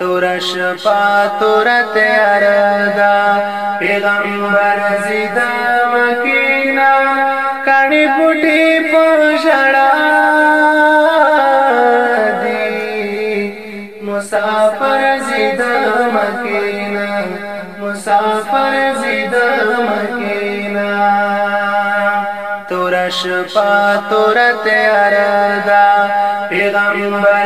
تور شپا تور تیار دا پیغمبر زیدا مکینا کانی پټی پښړا دی مسافر زیدا مکینا مسافر زیدا مکینا تور شپا تور تیار دا پیغمبر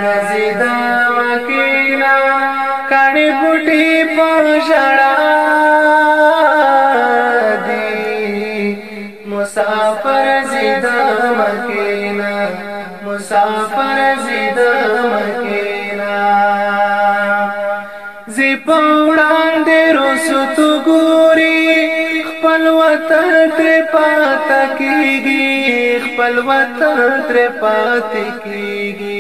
مسافر زیدا مکینا مسافر زیدا مکینا زی پوڑان دی روسو تو گوری خپل وطن تر پاتا کیگی خپل وطن تر پاتی کیگی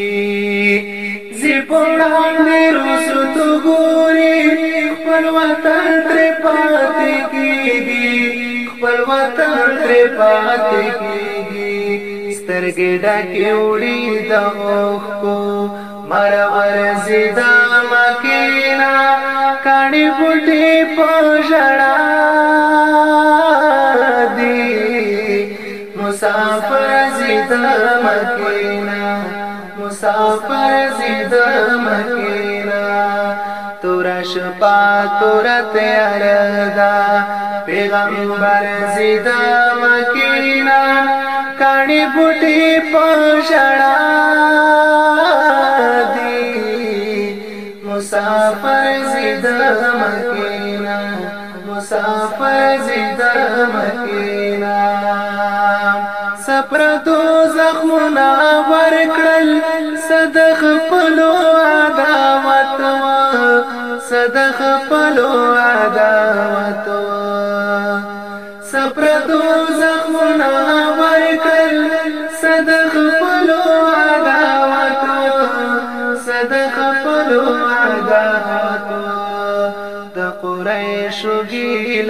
زی پوڑان دی روسو تو گوری خپل وطن تر پاتی کیگی خپل وطن پر پاتې کیږي سترګې ډکې وړي د اوښکو مر ورزیدا مکینا کاڼي بوټي په ژړا دي مسافر زیدا مکینا مسافر زیدا مکینا تورا شپا تورا تیار دا پیغمبر راځي د مکینا کاڼي بوټي په شړا دي مسافر زید مکینا مسافر زید مکینا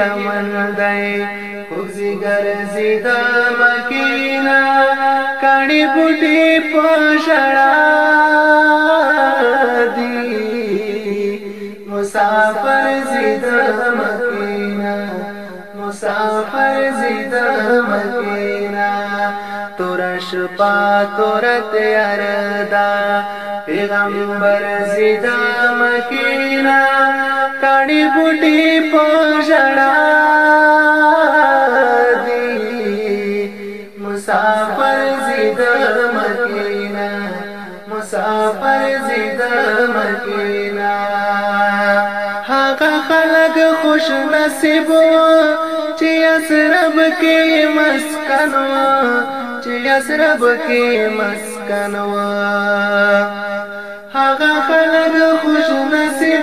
لمن دی خوږزي ګرځي د مکینا کړي بوټي په شړا دی مسافر زید مکینا مسافر زید مکینا تور شپا تور تیار دا پیغمبر زید مکینا کاڼي بوډي په ژړا دي مسافر زید مکینا مسافر زید مکینا هغه خلک خوش نصیب چې اسرب کې مسکنو چې اسرب کې مسکنو هغه خلک خوش نصیب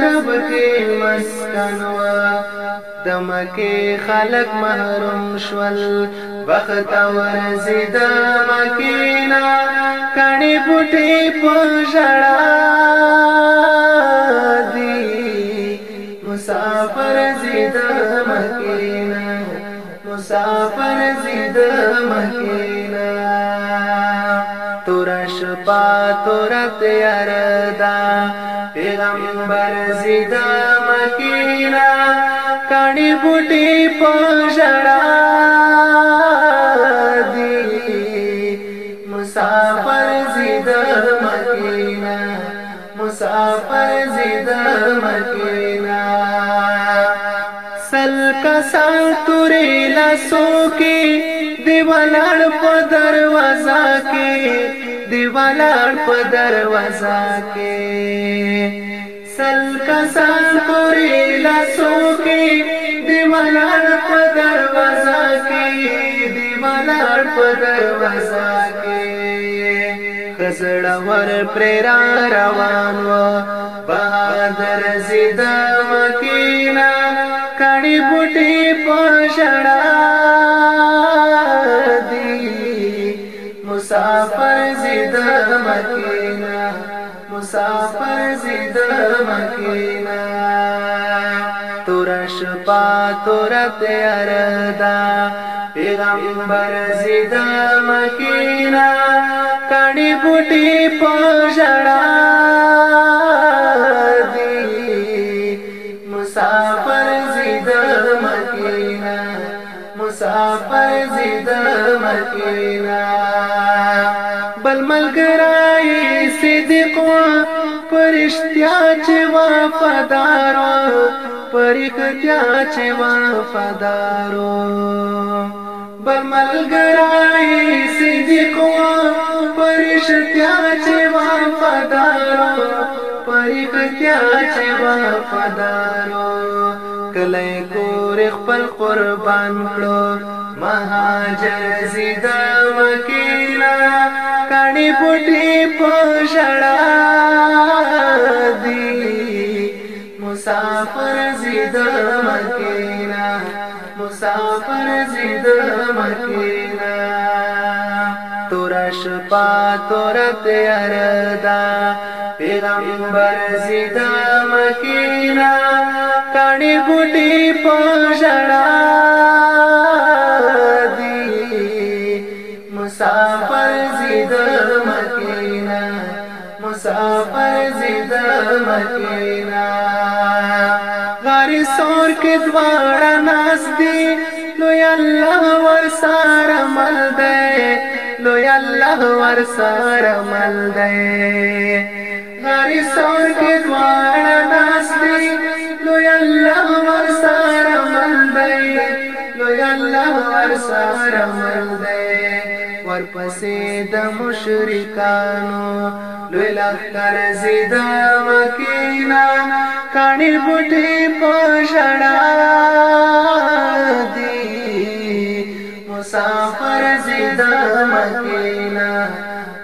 مصطب کې مستنوا دمکه خلق محروم شول بخت اور زیدا مکینا کڼي بوټي پښړا دی مسافر زیدا مکینا مسافر زیدا مکینا تورش پا تورت یاردا برزي د مکینا کړي بوټي په ژړا دي مسافر زید مکینا مسافر زید مکینا سل کا ساتوري لاسو کې دیوالړ په دروازه کې دیوالړ په دروازه کې سل کسان پوری لاسو کی دیوالار په دروازه کې دیوالار په دروازه کې خسړه ور پر روان و بهادر زید مکینا کړي بوټي پښړه دی مسافر زید مکینا पर जिदा मकीना, तो रशपा, तो रत्यरदा, पेगांबर जिदा मकीना, काड़ी बुटी पोजडा, سرای صدق وا پرشتیا چې وفادار پرختیا چې وفادار بملګرای صدق وا پرشتیا چې وفادار پرختیا چې وفادار کله کور خپل قربان کړو مهاجر زیدا مکینا دی بوٹی پشڑا دی مسافر زید مکینا مسافر زید مکینا تورا شپا تورا تیاردا پیغمبر زید مکینا کانی بوٹی پشڑا دی مسافر مکینا غاری سور کې دواړه ناس دي نو الله ور سره مل دی نو الله ور سره مل دی غاری سور کې دواړه ناس دي نو الله ور سره مل دی نو الله ور سره مل دی ور پسې د مشرکانو লই লাখার সিদা মাকিনা কানির বুটি পোষড়া দি মুসাফর জিদা মাকিনা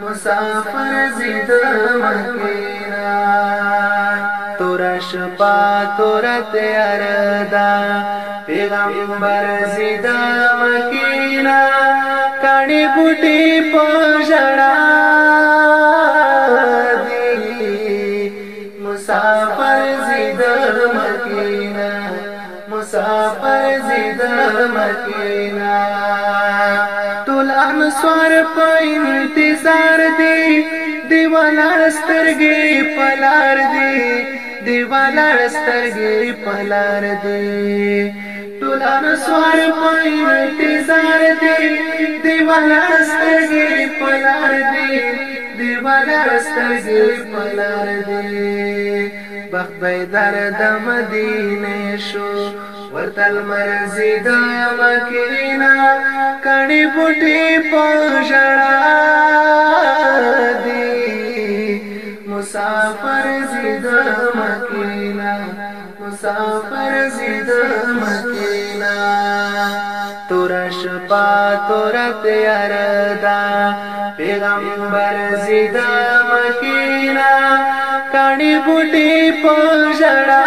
মুসাফর জিদা মাকিনা তোরশ পা তোরতে আরদা پیغمبر زیدا مکینا کانی بوٹی مدینہ ټول انصار په انتظار دی دیوالار سترګې پلار دی دیوالار سترګې پلار دی ټول انصار په انتظار دی دیوالار سترګې پلار دی دیوالار سترګې پلار دی بخ بیدار د مدینه شو ورتل مرزي دا مکرینا کړي بوټي پښړا دي مسافر زید مکینا مسافر زید مکینا تورش پا تورت یاردا پیغمبر زید مکینا کړي بوټي پښړا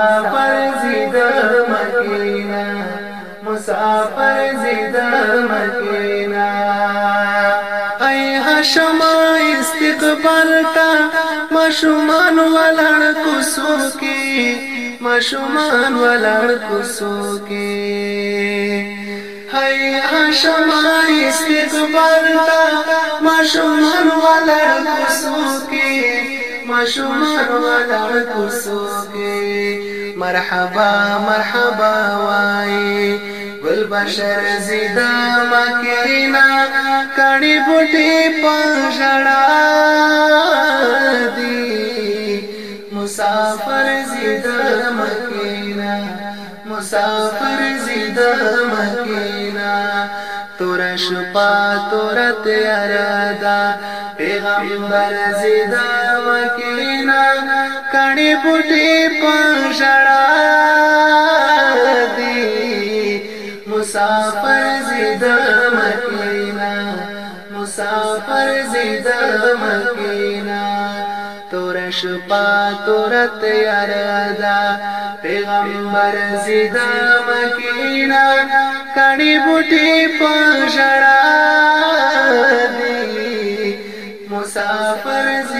مسافر زید مکینا مسافر زید مکینا ای هاشم استقبال کا مشمان ولړ کوسو کی مشمان ولړ کوسو کی هی هاشم استقبال کا مشمان ولړ کوسو کی ماشومان ولاړ کوڅو کې مرحبا مرحبا وای گل بشر زیدا مکرینا کړي بوټي پښړا دی مسافر زیدا مکرینا مسافر زیدا مکرینا مشقا تورت یرادا پیغمبر زیدا وکینا کڑی بوٹی پر جڑا دی مسافر زیدا مکینا مسافر زیدا مکینا शुर ते अरदा पिण मर जी द मकीना कड़ी मुठी पी मुसाफ़रस